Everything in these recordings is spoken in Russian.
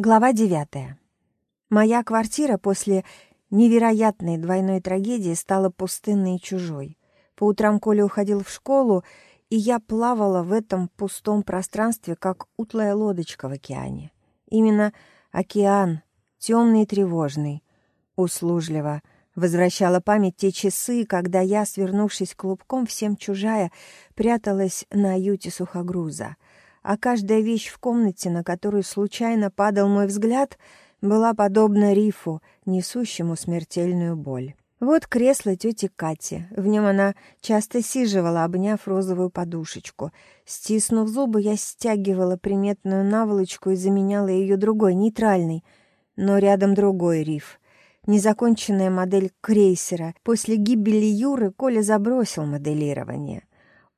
Глава девятая. Моя квартира после невероятной двойной трагедии стала пустынной и чужой. По утрам Коля уходил в школу, и я плавала в этом пустом пространстве, как утлая лодочка в океане. Именно океан, темный и тревожный, услужливо возвращала память те часы, когда я, свернувшись клубком, всем чужая, пряталась на юте сухогруза — а каждая вещь в комнате, на которую случайно падал мой взгляд, была подобна рифу, несущему смертельную боль. Вот кресло тети Кати. В нем она часто сиживала, обняв розовую подушечку. Стиснув зубы, я стягивала приметную наволочку и заменяла ее другой, нейтральной. Но рядом другой риф. Незаконченная модель крейсера. После гибели Юры Коля забросил моделирование.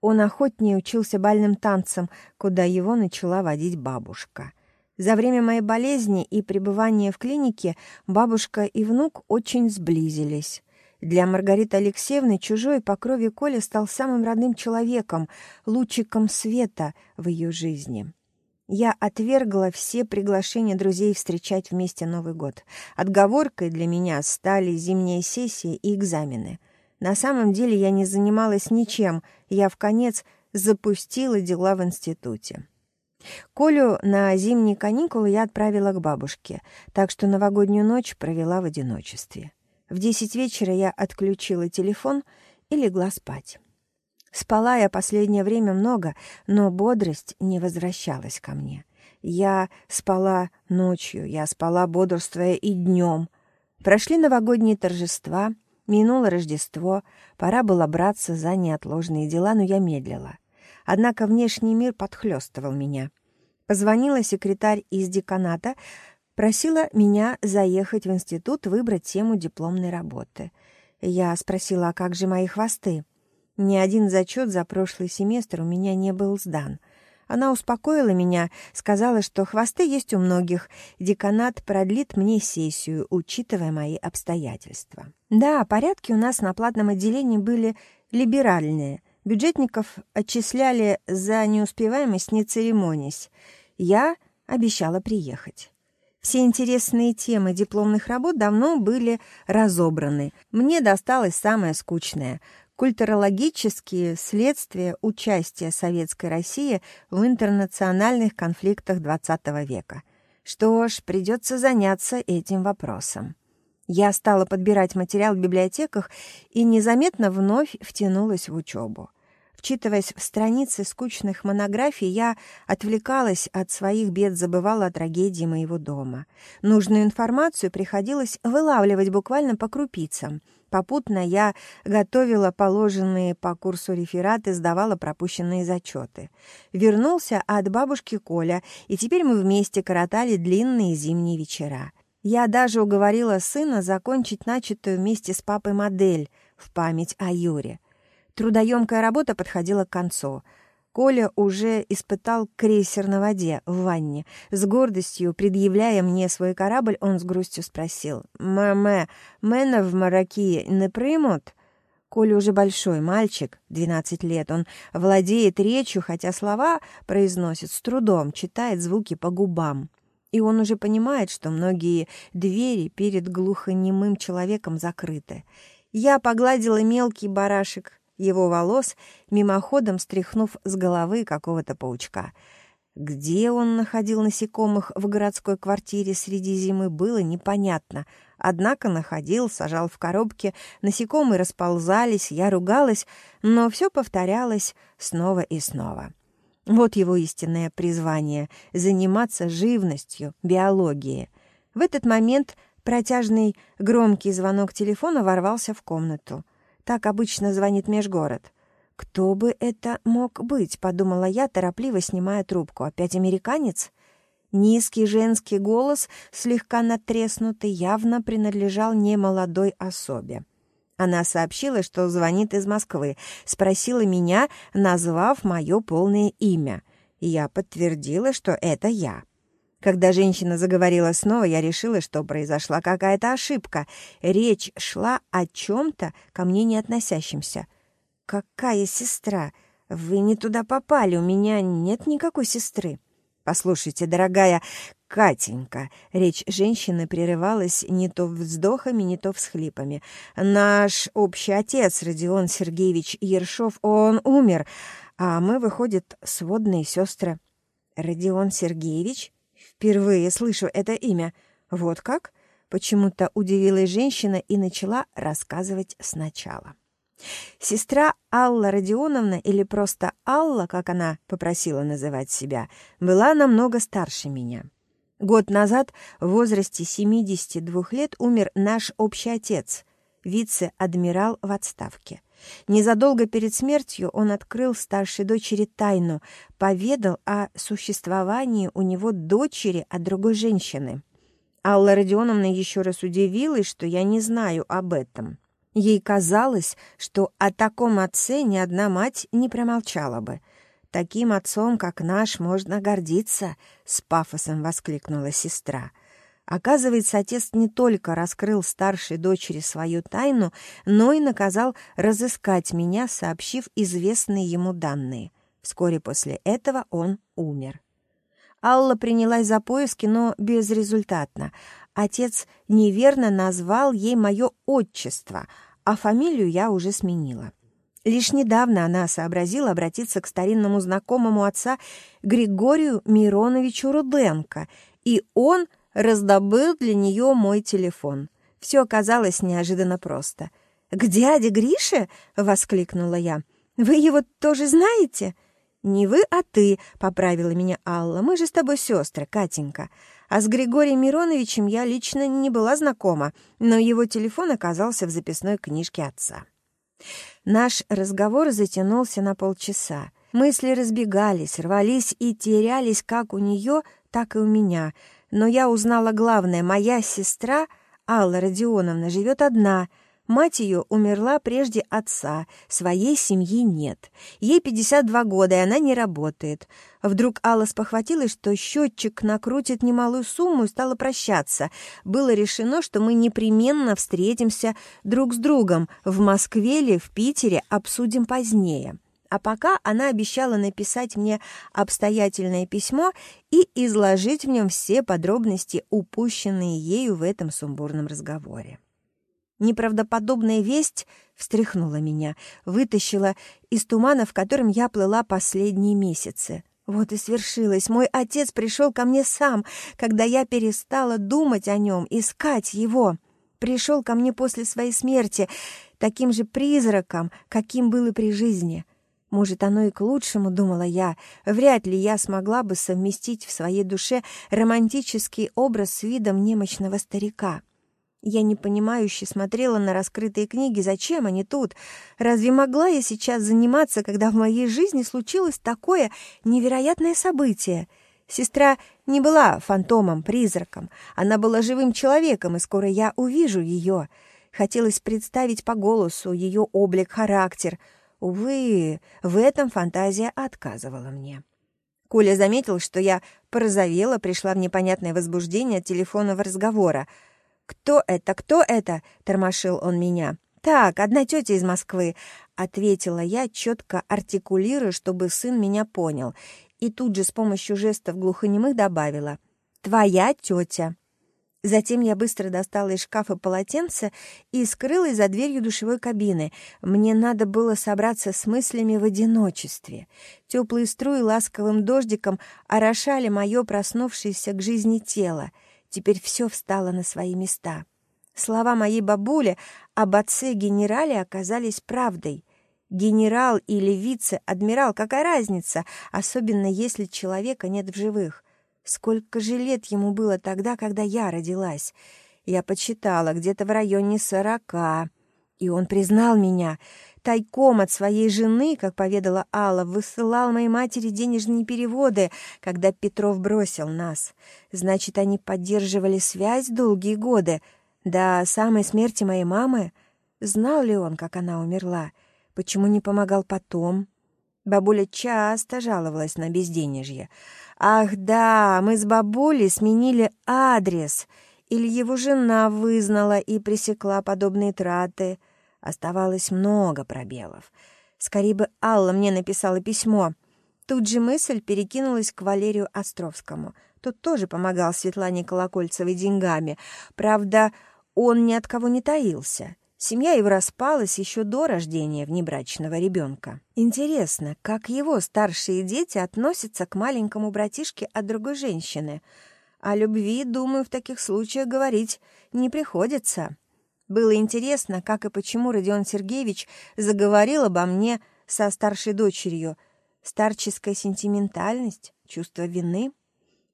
Он охотнее учился бальным танцам, куда его начала водить бабушка. За время моей болезни и пребывания в клинике бабушка и внук очень сблизились. Для Маргариты Алексеевны чужой по крови Коля стал самым родным человеком, лучиком света в ее жизни. Я отвергла все приглашения друзей встречать вместе Новый год. Отговоркой для меня стали зимняя сессия и экзамены — на самом деле я не занималась ничем, я в конец запустила дела в институте. Колю на зимние каникулы я отправила к бабушке, так что новогоднюю ночь провела в одиночестве. В десять вечера я отключила телефон и легла спать. Спала я последнее время много, но бодрость не возвращалась ко мне. Я спала ночью, я спала бодрствуя и днем. Прошли новогодние торжества — Минуло Рождество, пора было браться за неотложные дела, но я медлила. Однако внешний мир подхлёстывал меня. Позвонила секретарь из деканата, просила меня заехать в институт, выбрать тему дипломной работы. Я спросила, а как же мои хвосты? Ни один зачет за прошлый семестр у меня не был сдан — она успокоила меня, сказала, что хвосты есть у многих. Деканат продлит мне сессию, учитывая мои обстоятельства. Да, порядки у нас на платном отделении были либеральные. Бюджетников отчисляли за неуспеваемость, не церемонясь. Я обещала приехать. Все интересные темы дипломных работ давно были разобраны. Мне досталось самое скучное культурологические следствия участия Советской России в интернациональных конфликтах XX века. Что ж, придется заняться этим вопросом. Я стала подбирать материал в библиотеках и незаметно вновь втянулась в учебу. Вчитываясь в страницы скучных монографий, я отвлекалась от своих бед, забывала о трагедии моего дома. Нужную информацию приходилось вылавливать буквально по крупицам — Попутно я готовила положенные по курсу рефераты, сдавала пропущенные зачеты. Вернулся от бабушки Коля, и теперь мы вместе коротали длинные зимние вечера. Я даже уговорила сына закончить начатую вместе с папой модель в память о Юре. Трудоемкая работа подходила к концу — Коля уже испытал крейсер на воде в ванне. С гордостью, предъявляя мне свой корабль, он с грустью спросил. «Маме, мэна в Маракии не примут?» Коля уже большой мальчик, 12 лет. Он владеет речью, хотя слова произносит с трудом, читает звуки по губам. И он уже понимает, что многие двери перед глухонемым человеком закрыты. Я погладила мелкий барашек его волос, мимоходом стряхнув с головы какого-то паучка. Где он находил насекомых в городской квартире среди зимы, было непонятно. Однако находил, сажал в коробке, насекомые расползались, я ругалась, но все повторялось снова и снова. Вот его истинное призвание — заниматься живностью, биологией. В этот момент протяжный громкий звонок телефона ворвался в комнату. Так обычно звонит межгород. «Кто бы это мог быть?» — подумала я, торопливо снимая трубку. «Опять американец?» Низкий женский голос, слегка натреснутый, явно принадлежал немолодой особе. Она сообщила, что звонит из Москвы, спросила меня, назвав мое полное имя. Я подтвердила, что это я. Когда женщина заговорила снова, я решила, что произошла какая-то ошибка. Речь шла о чем-то ко мне не относящемся. «Какая сестра? Вы не туда попали, у меня нет никакой сестры». «Послушайте, дорогая, Катенька!» Речь женщины прерывалась не то вздохами, не то всхлипами. «Наш общий отец, Родион Сергеевич Ершов, он умер, а мы, выходит, сводные сестры». «Родион Сергеевич? Впервые слышу это имя. Вот как?» Почему-то удивилась женщина и начала рассказывать сначала. Сестра Алла Родионовна, или просто Алла, как она попросила называть себя, была намного старше меня. Год назад, в возрасте 72 лет, умер наш общий отец, вице-адмирал в отставке. Незадолго перед смертью он открыл старшей дочери тайну, поведал о существовании у него дочери от другой женщины. Алла Родионовна еще раз удивилась, что я не знаю об этом. Ей казалось, что о таком отце ни одна мать не промолчала бы. Таким отцом, как наш, можно гордиться, с пафосом воскликнула сестра. Оказывается, отец не только раскрыл старшей дочери свою тайну, но и наказал разыскать меня, сообщив известные ему данные. Вскоре после этого он умер. Алла принялась за поиски, но безрезультатно. Отец неверно назвал ей мое отчество, а фамилию я уже сменила. Лишь недавно она сообразила обратиться к старинному знакомому отца Григорию Мироновичу Руденко, и он раздобыл для нее мой телефон. Все оказалось неожиданно просто. «К дяде Грише?» — воскликнула я. «Вы его тоже знаете?» «Не вы, а ты», — поправила меня Алла. «Мы же с тобой сестры, Катенька. А с Григорием Мироновичем я лично не была знакома, но его телефон оказался в записной книжке отца». Наш разговор затянулся на полчаса. Мысли разбегались, рвались и терялись как у нее, так и у меня. Но я узнала главное. Моя сестра, Алла Родионовна, живет одна — Мать ее умерла прежде отца, своей семьи нет. Ей 52 года, и она не работает. Вдруг Алла спохватилась, что счетчик накрутит немалую сумму и стала прощаться. Было решено, что мы непременно встретимся друг с другом в Москве или в Питере, обсудим позднее. А пока она обещала написать мне обстоятельное письмо и изложить в нем все подробности, упущенные ею в этом сумбурном разговоре. Неправдоподобная весть встряхнула меня, вытащила из тумана, в котором я плыла последние месяцы. Вот и свершилось. Мой отец пришел ко мне сам, когда я перестала думать о нем, искать его. Пришел ко мне после своей смерти, таким же призраком, каким был и при жизни. Может, оно и к лучшему, думала я. Вряд ли я смогла бы совместить в своей душе романтический образ с видом немощного старика. Я непонимающе смотрела на раскрытые книги. Зачем они тут? Разве могла я сейчас заниматься, когда в моей жизни случилось такое невероятное событие? Сестра не была фантомом, призраком. Она была живым человеком, и скоро я увижу ее. Хотелось представить по голосу ее облик, характер. Увы, в этом фантазия отказывала мне. Коля заметил, что я порозовела, пришла в непонятное возбуждение от телефонного разговора — «Кто это? Кто это?» — тормошил он меня. «Так, одна тетя из Москвы», — ответила я, четко артикулируя, чтобы сын меня понял, и тут же с помощью жестов глухонемых добавила «Твоя тетя». Затем я быстро достала из шкафа полотенце и скрылась за дверью душевой кабины. Мне надо было собраться с мыслями в одиночестве. Теплые струи ласковым дождиком орошали мое проснувшееся к жизни тело. Теперь все встало на свои места. Слова моей бабули об отце-генерале оказались правдой. Генерал или вице-адмирал, какая разница, особенно если человека нет в живых. Сколько же лет ему было тогда, когда я родилась? Я почитала, где-то в районе сорока. И он признал меня — тайком от своей жены, как поведала Алла, высылал моей матери денежные переводы, когда Петров бросил нас. Значит, они поддерживали связь долгие годы. До самой смерти моей мамы знал ли он, как она умерла? Почему не помогал потом? Бабуля часто жаловалась на безденежье. «Ах да, мы с бабулей сменили адрес!» Или его жена вызнала и пресекла подобные траты — Оставалось много пробелов. Скорее бы Алла мне написала письмо. Тут же мысль перекинулась к Валерию Островскому. Тот тоже помогал Светлане Колокольцевой деньгами. Правда, он ни от кого не таился. Семья его распалась еще до рождения внебрачного ребенка. Интересно, как его старшие дети относятся к маленькому братишке от другой женщины. О любви, думаю, в таких случаях говорить не приходится. Было интересно, как и почему Родион Сергеевич заговорил обо мне со старшей дочерью. Старческая сентиментальность, чувство вины —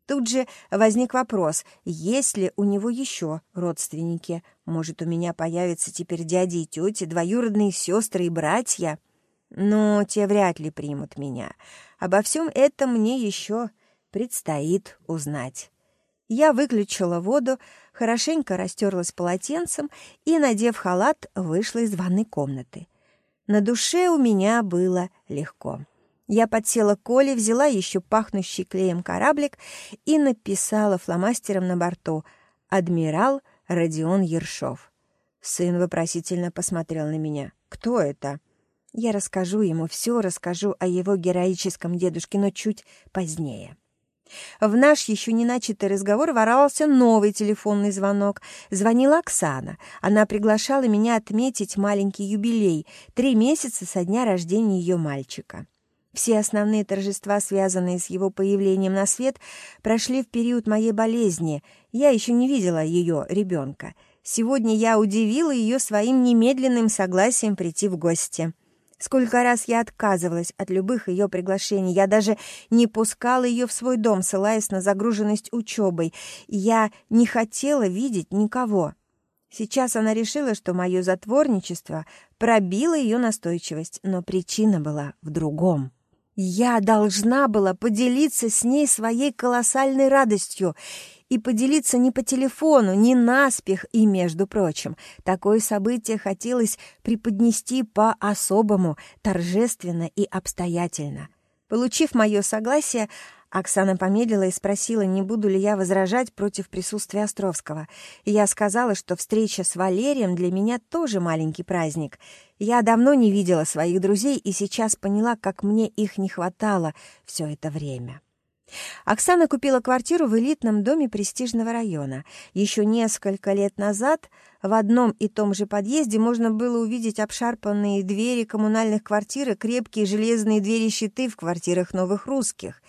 Тут же возник вопрос, есть ли у него еще родственники? Может, у меня появятся теперь дяди и тети, двоюродные сестры и братья? Но те вряд ли примут меня. Обо всем этом мне еще предстоит узнать. Я выключила воду, хорошенько растерлась полотенцем и, надев халат, вышла из ванной комнаты. На душе у меня было легко. Я подсела к Коле, взяла еще пахнущий клеем кораблик и написала фломастером на борту «Адмирал Родион Ершов». Сын вопросительно посмотрел на меня. «Кто это?» Я расскажу ему все, расскажу о его героическом дедушке, но чуть позднее. В наш еще не начатый разговор ворвался новый телефонный звонок. Звонила Оксана. Она приглашала меня отметить маленький юбилей — три месяца со дня рождения ее мальчика. Все основные торжества, связанные с его появлением на свет, прошли в период моей болезни. Я еще не видела ее ребенка. Сегодня я удивила ее своим немедленным согласием прийти в гости. Сколько раз я отказывалась от любых ее приглашений. Я даже не пускала ее в свой дом, ссылаясь на загруженность учебой. Я не хотела видеть никого. Сейчас она решила, что мое затворничество пробило ее настойчивость, но причина была в другом. Я должна была поделиться с ней своей колоссальной радостью и поделиться не по телефону, не наспех и, между прочим. Такое событие хотелось преподнести по-особому, торжественно и обстоятельно. Получив мое согласие, Оксана помедлила и спросила, не буду ли я возражать против присутствия Островского. И я сказала, что встреча с Валерием для меня тоже маленький праздник. Я давно не видела своих друзей и сейчас поняла, как мне их не хватало все это время. Оксана купила квартиру в элитном доме престижного района. Еще несколько лет назад в одном и том же подъезде можно было увидеть обшарпанные двери коммунальных квартир и крепкие железные двери-щиты в квартирах новых русских.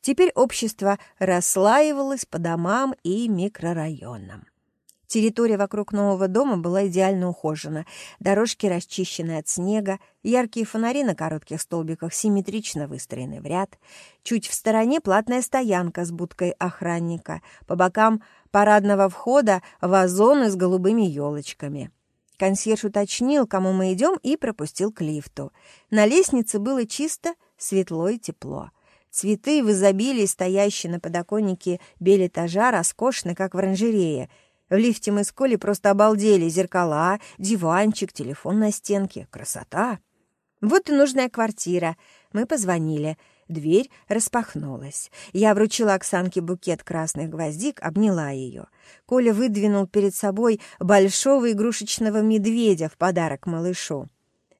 Теперь общество расслаивалось по домам и микрорайонам. Территория вокруг нового дома была идеально ухожена. Дорожки расчищены от снега, яркие фонари на коротких столбиках симметрично выстроены в ряд. Чуть в стороне платная стоянка с будкой охранника. По бокам парадного входа вазоны с голубыми елочками. Консьерж уточнил, кому мы идем, и пропустил к лифту. На лестнице было чисто, светло и тепло. Цветы в изобилии, стоящие на подоконнике бель-этажа, роскошны, как в оранжерее. В лифте мы с Колей просто обалдели. Зеркала, диванчик, телефон на стенке. Красота! Вот и нужная квартира. Мы позвонили. Дверь распахнулась. Я вручила Оксанке букет красных гвоздик, обняла ее. Коля выдвинул перед собой большого игрушечного медведя в подарок малышу.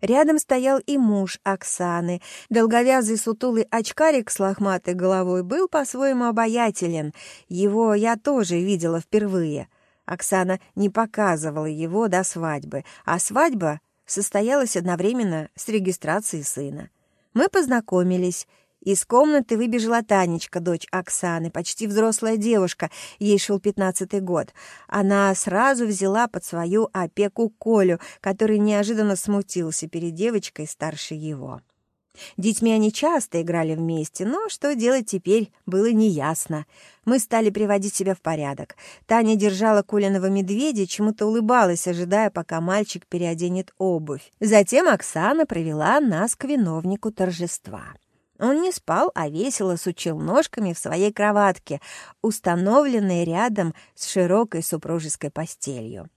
Рядом стоял и муж Оксаны. Долговязый сутулый очкарик с лохматой головой был по-своему обаятелен. Его я тоже видела впервые. Оксана не показывала его до свадьбы, а свадьба состоялась одновременно с регистрацией сына. Мы познакомились — из комнаты выбежала Танечка, дочь Оксаны, почти взрослая девушка, ей шел пятнадцатый год. Она сразу взяла под свою опеку Колю, который неожиданно смутился перед девочкой старше его. Детьми они часто играли вместе, но что делать теперь, было неясно. Мы стали приводить себя в порядок. Таня держала Колиного медведя, чему-то улыбалась, ожидая, пока мальчик переоденет обувь. Затем Оксана провела нас к виновнику торжества. Он не спал, а весело сучил ножками в своей кроватке, установленной рядом с широкой супружеской постелью.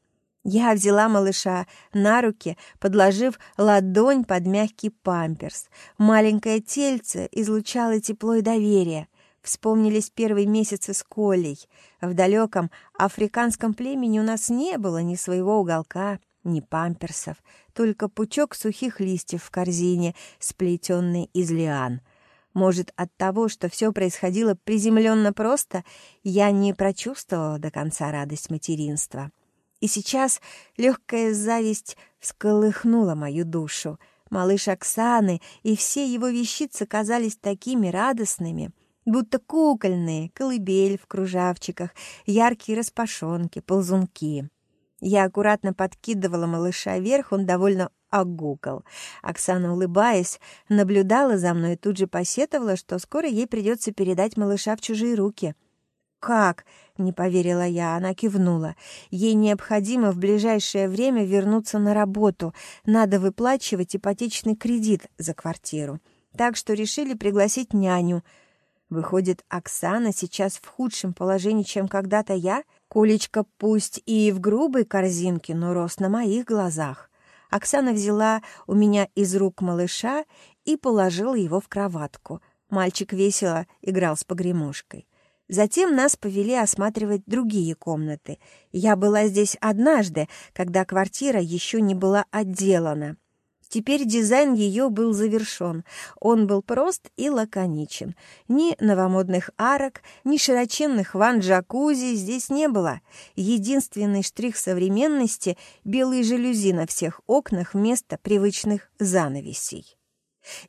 Я взяла малыша на руки, подложив ладонь под мягкий памперс. Маленькое тельце излучало тепло и доверие. Вспомнились первые месяцы с Колей. В далеком африканском племени у нас не было ни своего уголка, ни памперсов, только пучок сухих листьев в корзине, сплетенный из лиан — Может, от того, что все происходило приземленно просто, я не прочувствовала до конца радость материнства. И сейчас легкая зависть всколыхнула мою душу. Малыш Оксаны и все его вещицы казались такими радостными, будто кукольные, колыбель в кружавчиках, яркие распашонки, ползунки. Я аккуратно подкидывала малыша вверх, он довольно огукал. Оксана, улыбаясь, наблюдала за мной и тут же посетовала, что скоро ей придется передать малыша в чужие руки. «Как?» — не поверила я, она кивнула. «Ей необходимо в ближайшее время вернуться на работу. Надо выплачивать ипотечный кредит за квартиру. Так что решили пригласить няню». Выходит, Оксана сейчас в худшем положении, чем когда-то я? Кулечка пусть и в грубой корзинке, но рос на моих глазах. Оксана взяла у меня из рук малыша и положила его в кроватку. Мальчик весело играл с погремушкой. Затем нас повели осматривать другие комнаты. Я была здесь однажды, когда квартира еще не была отделана. Теперь дизайн ее был завершен. Он был прост и лаконичен. Ни новомодных арок, ни широченных ванн-джакузи здесь не было. Единственный штрих современности — белые жалюзи на всех окнах вместо привычных занавесей.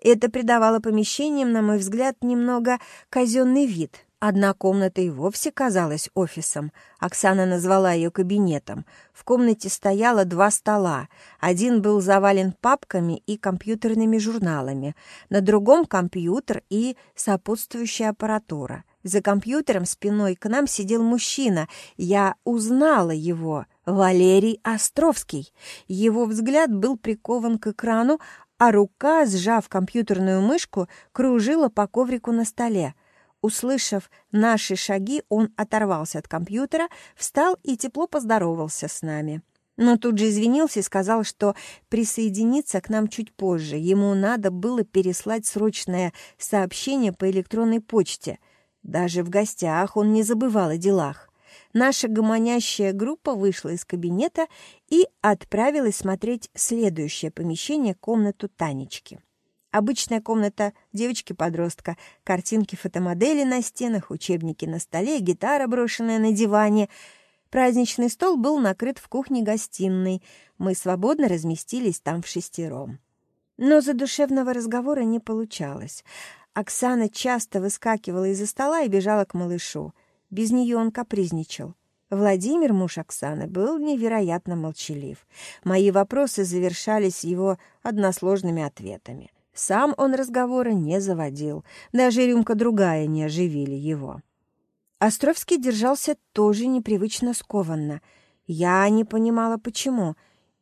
Это придавало помещениям, на мой взгляд, немного казенный вид — Одна комната и вовсе казалась офисом. Оксана назвала ее кабинетом. В комнате стояло два стола. Один был завален папками и компьютерными журналами. На другом компьютер и сопутствующая аппаратура. За компьютером спиной к нам сидел мужчина. Я узнала его. Валерий Островский. Его взгляд был прикован к экрану, а рука, сжав компьютерную мышку, кружила по коврику на столе. Услышав наши шаги, он оторвался от компьютера, встал и тепло поздоровался с нами. Но тут же извинился и сказал, что присоединится к нам чуть позже. Ему надо было переслать срочное сообщение по электронной почте. Даже в гостях он не забывал о делах. Наша гомонящая группа вышла из кабинета и отправилась смотреть следующее помещение, комнату Танечки. Обычная комната девочки-подростка, картинки фотомодели на стенах, учебники на столе, гитара, брошенная на диване. Праздничный стол был накрыт в кухне-гостиной. Мы свободно разместились там в шестером. Но задушевного разговора не получалось. Оксана часто выскакивала из-за стола и бежала к малышу. Без нее он капризничал. Владимир, муж Оксаны, был невероятно молчалив. Мои вопросы завершались его односложными ответами. Сам он разговора не заводил, даже рюмка другая не оживили его. Островский держался тоже непривычно скованно. Я не понимала, почему.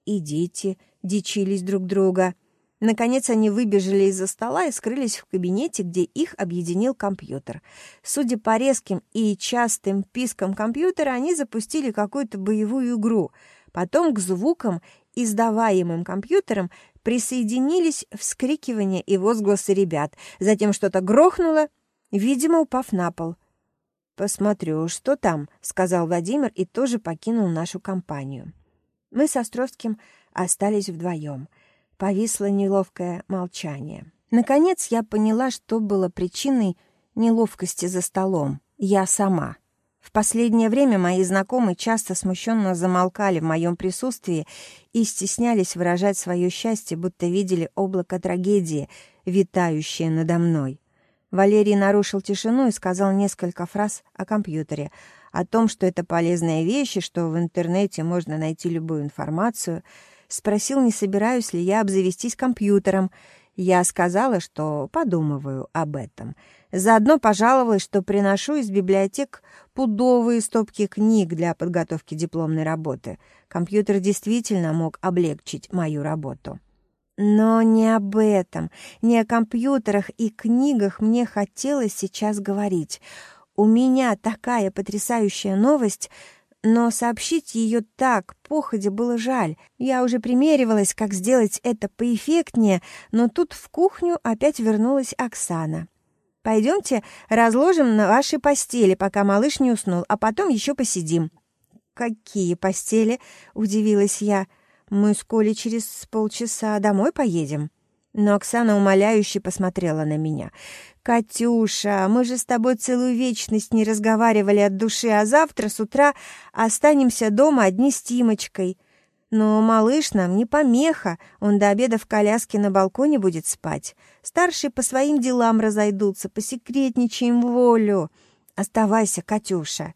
И дети дичились друг друга. Наконец они выбежали из-за стола и скрылись в кабинете, где их объединил компьютер. Судя по резким и частым пискам компьютера, они запустили какую-то боевую игру. Потом к звукам, издаваемым компьютером, присоединились вскрикивания и возгласы ребят. Затем что-то грохнуло, видимо, упав на пол. «Посмотрю, что там», — сказал Владимир и тоже покинул нашу компанию. Мы с Островским остались вдвоем. Повисло неловкое молчание. Наконец я поняла, что было причиной неловкости за столом. Я сама. В последнее время мои знакомые часто смущенно замолкали в моем присутствии и стеснялись выражать свое счастье, будто видели облако трагедии, витающее надо мной. Валерий нарушил тишину и сказал несколько фраз о компьютере, о том, что это полезная вещь и что в интернете можно найти любую информацию. Спросил, не собираюсь ли я обзавестись компьютером. Я сказала, что подумываю об этом — Заодно пожаловалась, что приношу из библиотек пудовые стопки книг для подготовки дипломной работы. Компьютер действительно мог облегчить мою работу. Но не об этом, не о компьютерах и книгах мне хотелось сейчас говорить. У меня такая потрясающая новость, но сообщить ее так, походе, было жаль. Я уже примеривалась, как сделать это поэффектнее, но тут в кухню опять вернулась Оксана. Пойдемте разложим на вашей постели, пока малыш не уснул, а потом еще посидим». «Какие постели?» — удивилась я. «Мы с Колей через полчаса домой поедем». Но Оксана умоляюще посмотрела на меня. «Катюша, мы же с тобой целую вечность не разговаривали от души, а завтра с утра останемся дома одни с Тимочкой. Но малыш нам не помеха, он до обеда в коляске на балконе будет спать. Старшие по своим делам разойдутся, посекретничаем волю. Оставайся, Катюша».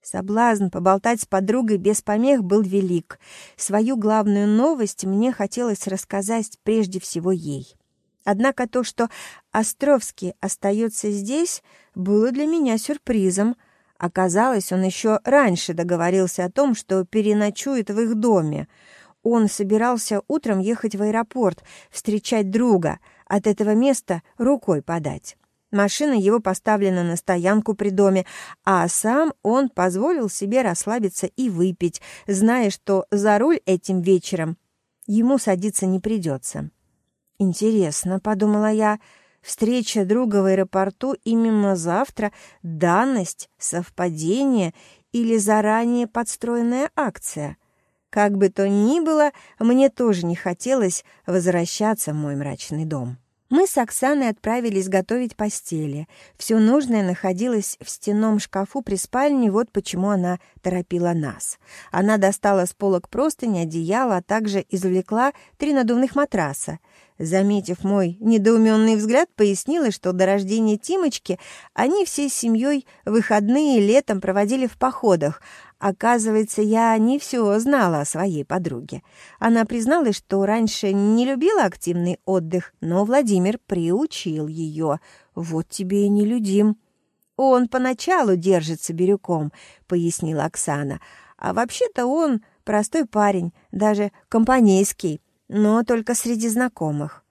Соблазн поболтать с подругой без помех был велик. Свою главную новость мне хотелось рассказать прежде всего ей. Однако то, что Островский остается здесь, было для меня сюрпризом. Оказалось, он еще раньше договорился о том, что переночует в их доме. Он собирался утром ехать в аэропорт, встречать друга, от этого места рукой подать. Машина его поставлена на стоянку при доме, а сам он позволил себе расслабиться и выпить, зная, что за руль этим вечером ему садиться не придется. «Интересно», — подумала я, — «встреча друга в аэропорту именно завтра — данность, совпадение или заранее подстроенная акция?» Как бы то ни было, мне тоже не хотелось возвращаться в мой мрачный дом. Мы с Оксаной отправились готовить постели. Все нужное находилось в стенном шкафу при спальне, вот почему она торопила нас. Она достала с полок простыни, одеяло, а также извлекла три надувных матраса. Заметив мой недоуменный взгляд, пояснила, что до рождения Тимочки они всей семьей выходные летом проводили в походах, Оказывается, я не все знала о своей подруге. Она призналась, что раньше не любила активный отдых, но Владимир приучил ее. Вот тебе и нелюдим. «Он поначалу держится бирюком», — пояснила Оксана. «А вообще-то он простой парень, даже компанейский, но только среди знакомых».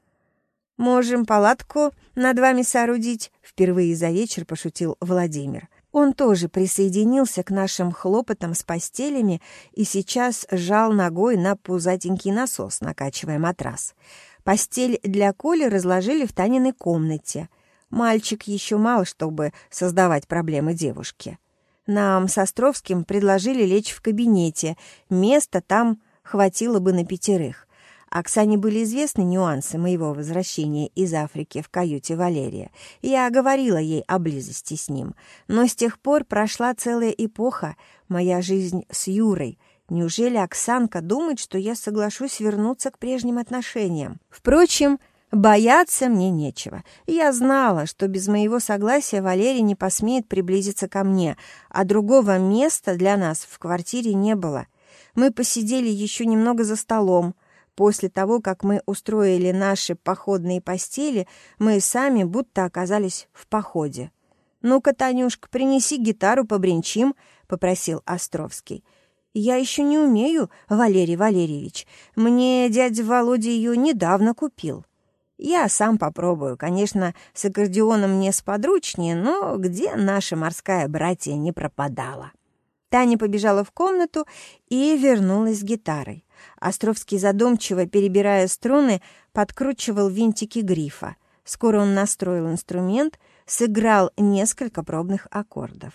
«Можем палатку над вами соорудить», — впервые за вечер пошутил Владимир. Он тоже присоединился к нашим хлопотам с постелями и сейчас жал ногой на пузатенький насос, накачивая матрас. Постель для Коли разложили в Таниной комнате. Мальчик еще мал, чтобы создавать проблемы девушке. Нам с Островским предложили лечь в кабинете. Места там хватило бы на пятерых. Оксане были известны нюансы моего возвращения из Африки в каюте Валерия. Я говорила ей о близости с ним. Но с тех пор прошла целая эпоха, моя жизнь с Юрой. Неужели Оксанка думает, что я соглашусь вернуться к прежним отношениям? Впрочем, бояться мне нечего. Я знала, что без моего согласия Валерий не посмеет приблизиться ко мне, а другого места для нас в квартире не было. Мы посидели еще немного за столом, После того, как мы устроили наши походные постели, мы сами будто оказались в походе. «Ну-ка, Танюшка, принеси гитару, побренчим», — попросил Островский. «Я еще не умею, Валерий Валерьевич. Мне дядя Володя ее недавно купил». «Я сам попробую. Конечно, с аккордеоном мне сподручнее, но где наша морская братья не пропадала?» Таня побежала в комнату и вернулась с гитарой. Островский задумчиво, перебирая струны, подкручивал винтики грифа. Скоро он настроил инструмент, сыграл несколько пробных аккордов.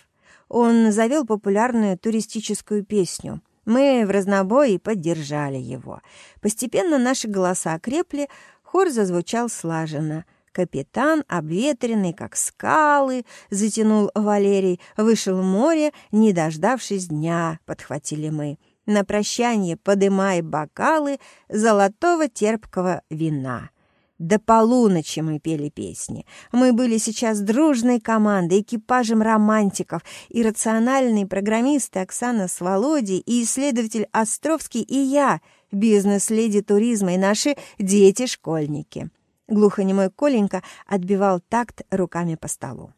Он завел популярную туристическую песню. Мы в разнобой поддержали его. Постепенно наши голоса окрепли, хор зазвучал слаженно. Капитан, обветренный, как скалы, затянул Валерий, вышел в море, не дождавшись дня, подхватили мы на прощание подымай бокалы золотого терпкого вина. До полуночи мы пели песни. Мы были сейчас дружной командой, экипажем романтиков, иррациональные программисты Оксана с Володей и исследователь Островский и я, бизнес-леди туризма и наши дети-школьники. Глухонемой Коленька отбивал такт руками по столу.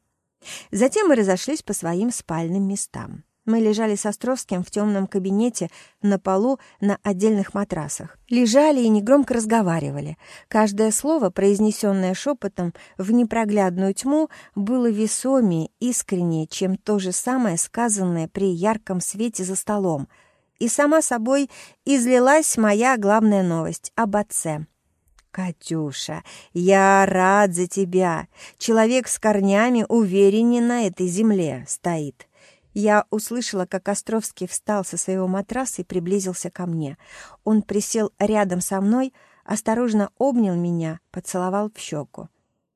Затем мы разошлись по своим спальным местам. Мы лежали с Островским в темном кабинете на полу на отдельных матрасах. Лежали и негромко разговаривали. Каждое слово, произнесенное шепотом в непроглядную тьму, было весомее, искреннее, чем то же самое, сказанное при ярком свете за столом. И сама собой излилась моя главная новость об отце. «Катюша, я рад за тебя. Человек с корнями увереннее на этой земле стоит». Я услышала, как Островский встал со своего матраса и приблизился ко мне. Он присел рядом со мной, осторожно обнял меня, поцеловал в щеку.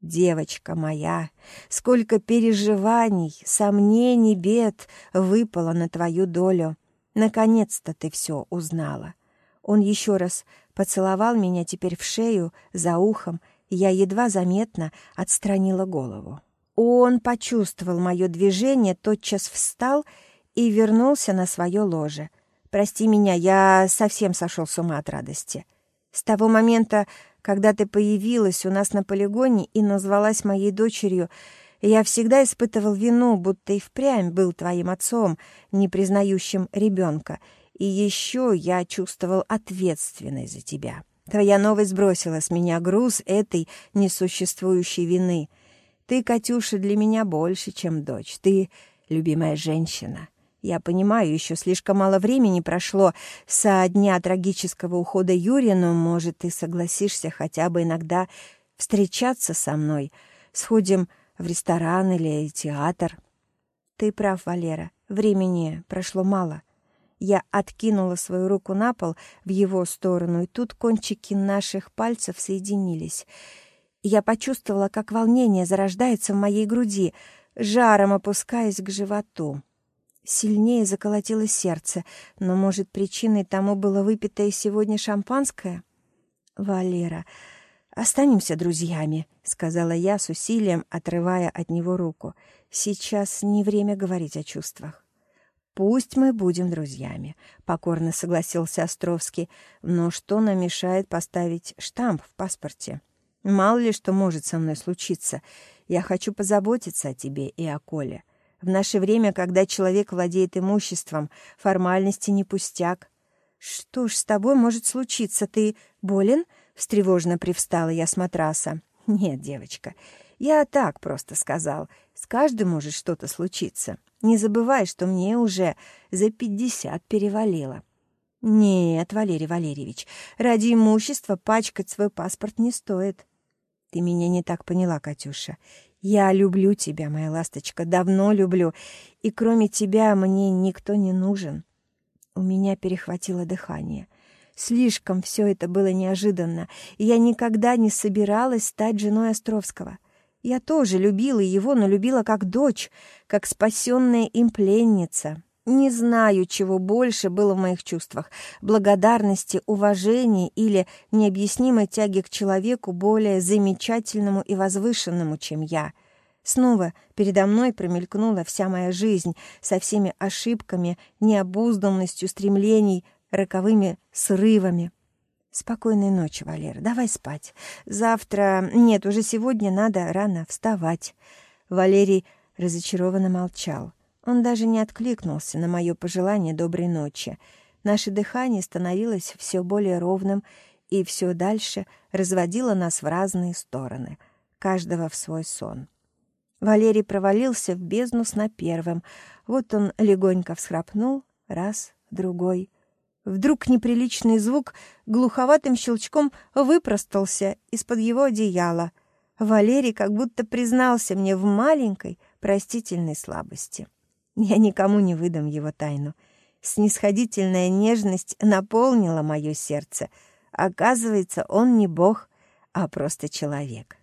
«Девочка моя, сколько переживаний, сомнений, бед выпало на твою долю. Наконец-то ты все узнала». Он еще раз поцеловал меня теперь в шею, за ухом, и я едва заметно отстранила голову. Он почувствовал мое движение, тотчас встал и вернулся на свое ложе. «Прости меня, я совсем сошел с ума от радости. С того момента, когда ты появилась у нас на полигоне и назвалась моей дочерью, я всегда испытывал вину, будто и впрямь был твоим отцом, не признающим ребенка. И еще я чувствовал ответственность за тебя. Твоя новость сбросила с меня груз этой несуществующей вины. Ты, Катюша, для меня больше, чем дочь. Ты любимая женщина. Я понимаю, еще слишком мало времени прошло со дня трагического ухода Юрия, но, может, ты согласишься хотя бы иногда встречаться со мной. Сходим в ресторан или театр. Ты прав, Валера, времени прошло мало. Я откинула свою руку на пол в его сторону, и тут кончики наших пальцев соединились. Я почувствовала, как волнение зарождается в моей груди, жаром опускаясь к животу. Сильнее заколотилось сердце, но, может, причиной тому было выпитое сегодня шампанское? «Валера, останемся друзьями», — сказала я с усилием, отрывая от него руку. «Сейчас не время говорить о чувствах». «Пусть мы будем друзьями», — покорно согласился Островский. «Но что нам мешает поставить штамп в паспорте? Мало ли что может со мной случиться. Я хочу позаботиться о тебе и о Коле. В наше время, когда человек владеет имуществом, формальности не пустяк. «Что ж с тобой может случиться? Ты болен?» — встревожно привстала я с матраса. «Нет, девочка, я так просто сказал. С каждым может что-то случиться. Не забывай, что мне уже за пятьдесят перевалило». «Нет, Валерий Валерьевич, ради имущества пачкать свой паспорт не стоит». «Ты меня не так поняла, Катюша. Я люблю тебя, моя ласточка, давно люблю, и кроме тебя мне никто не нужен. У меня перехватило дыхание. Слишком все это было неожиданно, я никогда не собиралась стать женой Островского. Я тоже любила его, но любила как дочь, как спасенная им пленница. Не знаю, чего больше было в моих чувствах — благодарности, уважения или необъяснимой тяги к человеку более замечательному и возвышенному, чем я. Снова передо мной промелькнула вся моя жизнь со всеми ошибками, необузданностью стремлений, роковыми срывами. Спокойной ночи, Валера, давай спать. Завтра... Нет, уже сегодня надо рано вставать. Валерий разочарованно молчал. Он даже не откликнулся на мое пожелание доброй ночи. Наше дыхание становилось все более ровным и все дальше разводило нас в разные стороны, каждого в свой сон. Валерий провалился в бездну сна первым. Вот он легонько всхрапнул, раз, другой. Вдруг неприличный звук глуховатым щелчком выпростался из-под его одеяла. Валерий как будто признался мне в маленькой простительной слабости. Я никому не выдам его тайну. Снисходительная нежность наполнила мое сердце. Оказывается, он не бог, а просто человек.